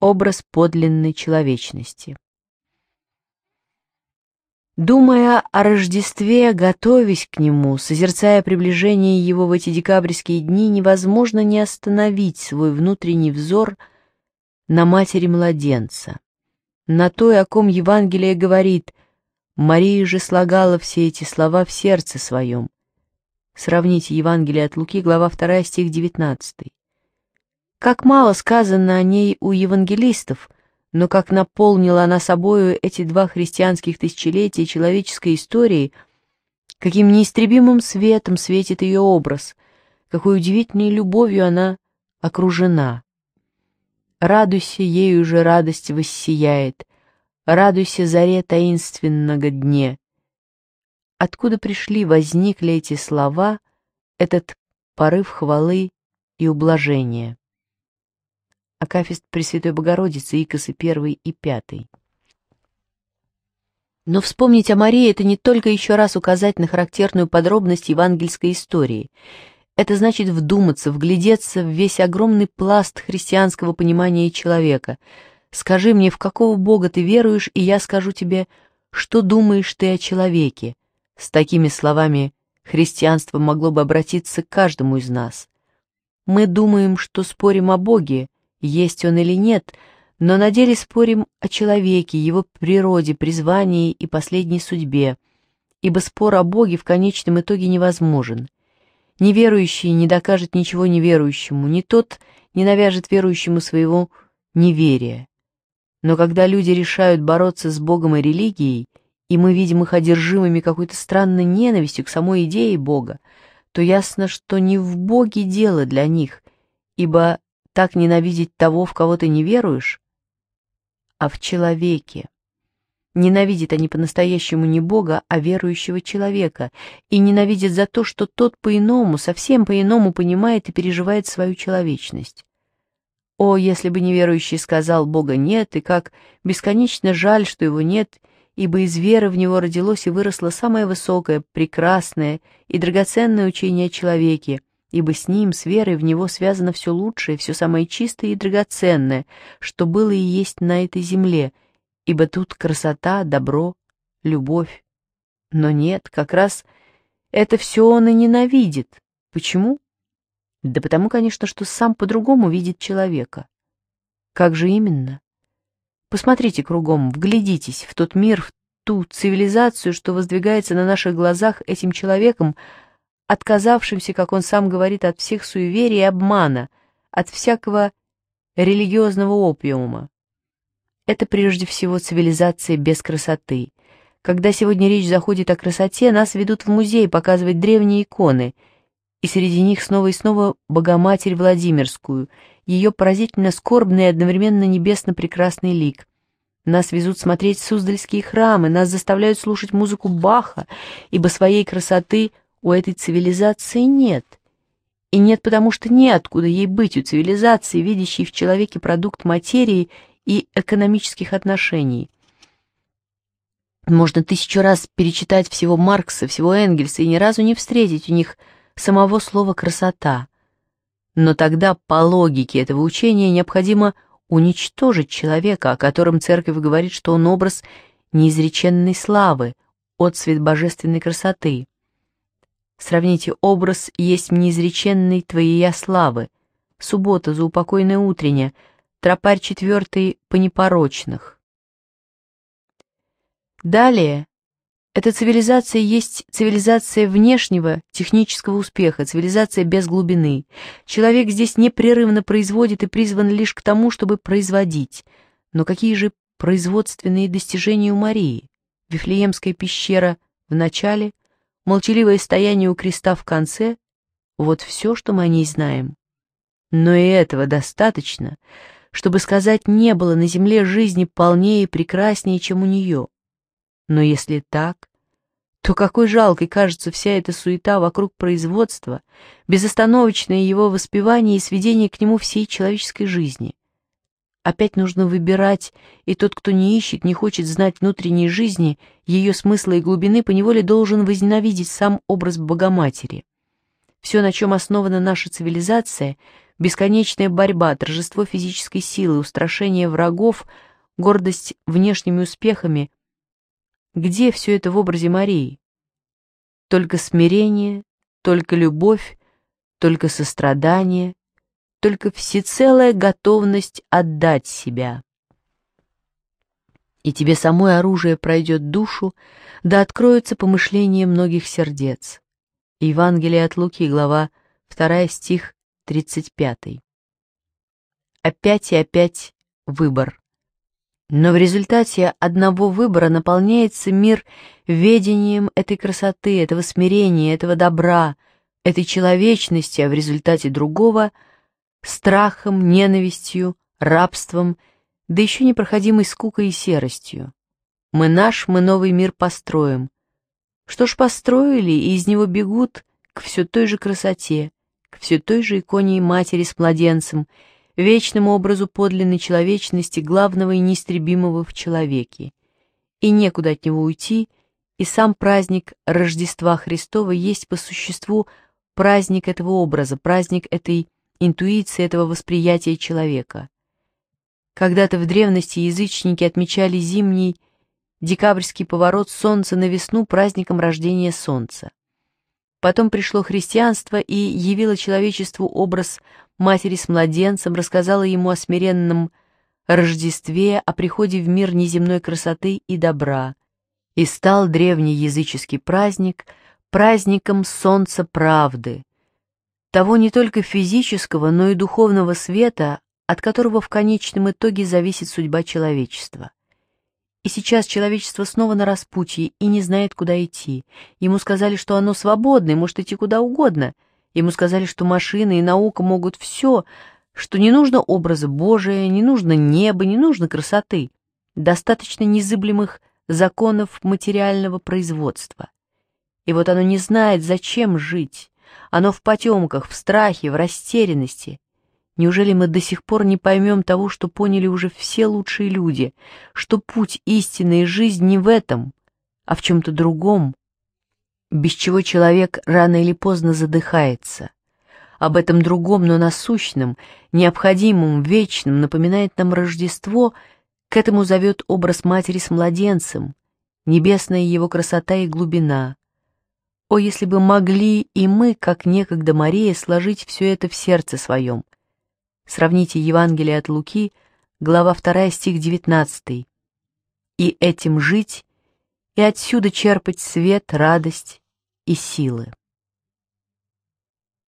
образ подлинной человечности. Думая о Рождестве, готовясь к нему, созерцая приближение его в эти декабрьские дни, невозможно не остановить свой внутренний взор на матери младенца, на той, о ком Евангелие говорит, Мария же слагала все эти слова в сердце своем. Сравните Евангелие от Луки, глава 2, стих 19. Как мало сказано о ней у евангелистов, но как наполнила она собою эти два христианских тысячелетия человеческой истории, каким неистребимым светом светит ее образ, какой удивительной любовью она окружена. Радуйся, ею же радость воссияет, радуйся заре таинственного дне. Откуда пришли, возникли эти слова, этот порыв хвалы и ублажения? Акафист Пресвятой Богородицы, Икосы первый и Пятой. Но вспомнить о Марии – это не только еще раз указать на характерную подробность евангельской истории. Это значит вдуматься, вглядеться в весь огромный пласт христианского понимания человека. «Скажи мне, в какого Бога ты веруешь, и я скажу тебе, что думаешь ты о человеке?» С такими словами христианство могло бы обратиться к каждому из нас. Мы думаем, что спорим о Боге, есть он или нет, но на деле спорим о человеке, его природе, призвании и последней судьбе, ибо спор о Боге в конечном итоге невозможен. Неверующий не докажет ничего неверующему, ни тот не навяжет верующему своего неверия. Но когда люди решают бороться с Богом и религией, и мы видим их одержимыми какой-то странной ненавистью к самой идее Бога, то ясно, что не в Боге дело для них, ибо так ненавидеть того, в кого ты не веруешь, а в человеке. Ненавидят они по-настоящему не Бога, а верующего человека, и ненавидят за то, что тот по-иному, совсем по-иному понимает и переживает свою человечность. О, если бы неверующий сказал «Бога нет», и как бесконечно жаль, что его нет, ибо из веры в него родилось и выросло самое высокое, прекрасное и драгоценное учение о человеке, ибо с ним, с верой в него связано все лучшее, все самое чистое и драгоценное, что было и есть на этой земле, ибо тут красота, добро, любовь. Но нет, как раз это все он и ненавидит. Почему? Да потому, конечно, что сам по-другому видит человека. Как же именно? Посмотрите кругом, вглядитесь в тот мир, в ту цивилизацию, что воздвигается на наших глазах этим человеком, отказавшимся, как он сам говорит, от всех суеверий и обмана, от всякого религиозного опиума. Это прежде всего цивилизация без красоты. Когда сегодня речь заходит о красоте, нас ведут в музей показывать древние иконы, и среди них снова и снова Богоматерь Владимирскую, ее поразительно скорбный и одновременно небесно-прекрасный лик — нас везут смотреть суздальские храмы, нас заставляют слушать музыку Баха, ибо своей красоты у этой цивилизации нет. И нет, потому что неоткуда ей быть у цивилизации, видящей в человеке продукт материи и экономических отношений. Можно тысячу раз перечитать всего Маркса, всего Энгельса и ни разу не встретить у них самого слова «красота». Но тогда по логике этого учения необходимо уничтожить человека, о котором церковь говорит, что он образ неизреченной славы, отцвет божественной красоты. Сравните образ «Есть мне изреченный твоя славы», «Суббота за упокойное утренне», «Тропарь четвертый по непорочных». Далее, эта цивилизация есть цивилизация внешнего технического успеха, цивилизация без глубины. Человек здесь непрерывно производит и призван лишь к тому, чтобы производить. Но какие же производственные достижения у Марии? Вифлеемская пещера в начале – молчаливое стояние у креста в конце — вот все, что мы о ней знаем. Но и этого достаточно, чтобы сказать, не было на земле жизни полнее и прекраснее, чем у нее. Но если так, то какой жалкой кажется вся эта суета вокруг производства, безостановочное его воспевание и сведение к нему всей человеческой жизни — Опять нужно выбирать, и тот, кто не ищет, не хочет знать внутренней жизни, ее смысла и глубины, поневоле должен возненавидеть сам образ Богоматери. Все, на чем основана наша цивилизация, бесконечная борьба, торжество физической силы, устрашение врагов, гордость внешними успехами. Где все это в образе Марии? Только смирение, только любовь, только сострадание, только всецелая готовность отдать себя. И тебе самой оружие пройдет душу, да откроются помышления многих сердец. Евангелие от Луки, глава 2, стих 35. Опять и опять выбор. Но в результате одного выбора наполняется мир ведением этой красоты, этого смирения, этого добра, этой человечности, а в результате другого — страхом, ненавистью, рабством, да еще непроходимой скукой и серостью. Мы наш, мы новый мир построим. Что ж построили, и из него бегут к все той же красоте, к все той же иконе матери с младенцем, вечному образу подлинной человечности, главного и неистребимого в человеке. И некуда от него уйти, и сам праздник Рождества Христова есть по существу праздник этого образа, праздник этой интуиции этого восприятия человека. Когда-то в древности язычники отмечали зимний, декабрьский поворот солнца на весну праздником рождения солнца. Потом пришло христианство и явило человечеству образ матери с младенцем, рассказало ему о смиренном Рождестве, о приходе в мир неземной красоты и добра. И стал древний языческий праздник праздником солнца правды, того не только физического, но и духовного света, от которого в конечном итоге зависит судьба человечества. И сейчас человечество снова на распутье и не знает, куда идти. Ему сказали, что оно свободно и может идти куда угодно. Ему сказали, что машины и наука могут все, что не нужно образа Божия, не нужно неба, не нужно красоты. Достаточно незыблемых законов материального производства. И вот оно не знает, зачем жить, оно в потемках, в страхе, в растерянности. Неужели мы до сих пор не поймем того, что поняли уже все лучшие люди, что путь истинной жизни не в этом, а в чем-то другом, без чего человек рано или поздно задыхается? Об этом другом, но насущном, необходимом, вечном напоминает нам Рождество, к этому зовет образ матери с младенцем, небесная его красота и глубина, о, если бы могли и мы, как некогда Мария, сложить все это в сердце своем. Сравните Евангелие от Луки, глава 2, стих 19. «И этим жить, и отсюда черпать свет, радость и силы».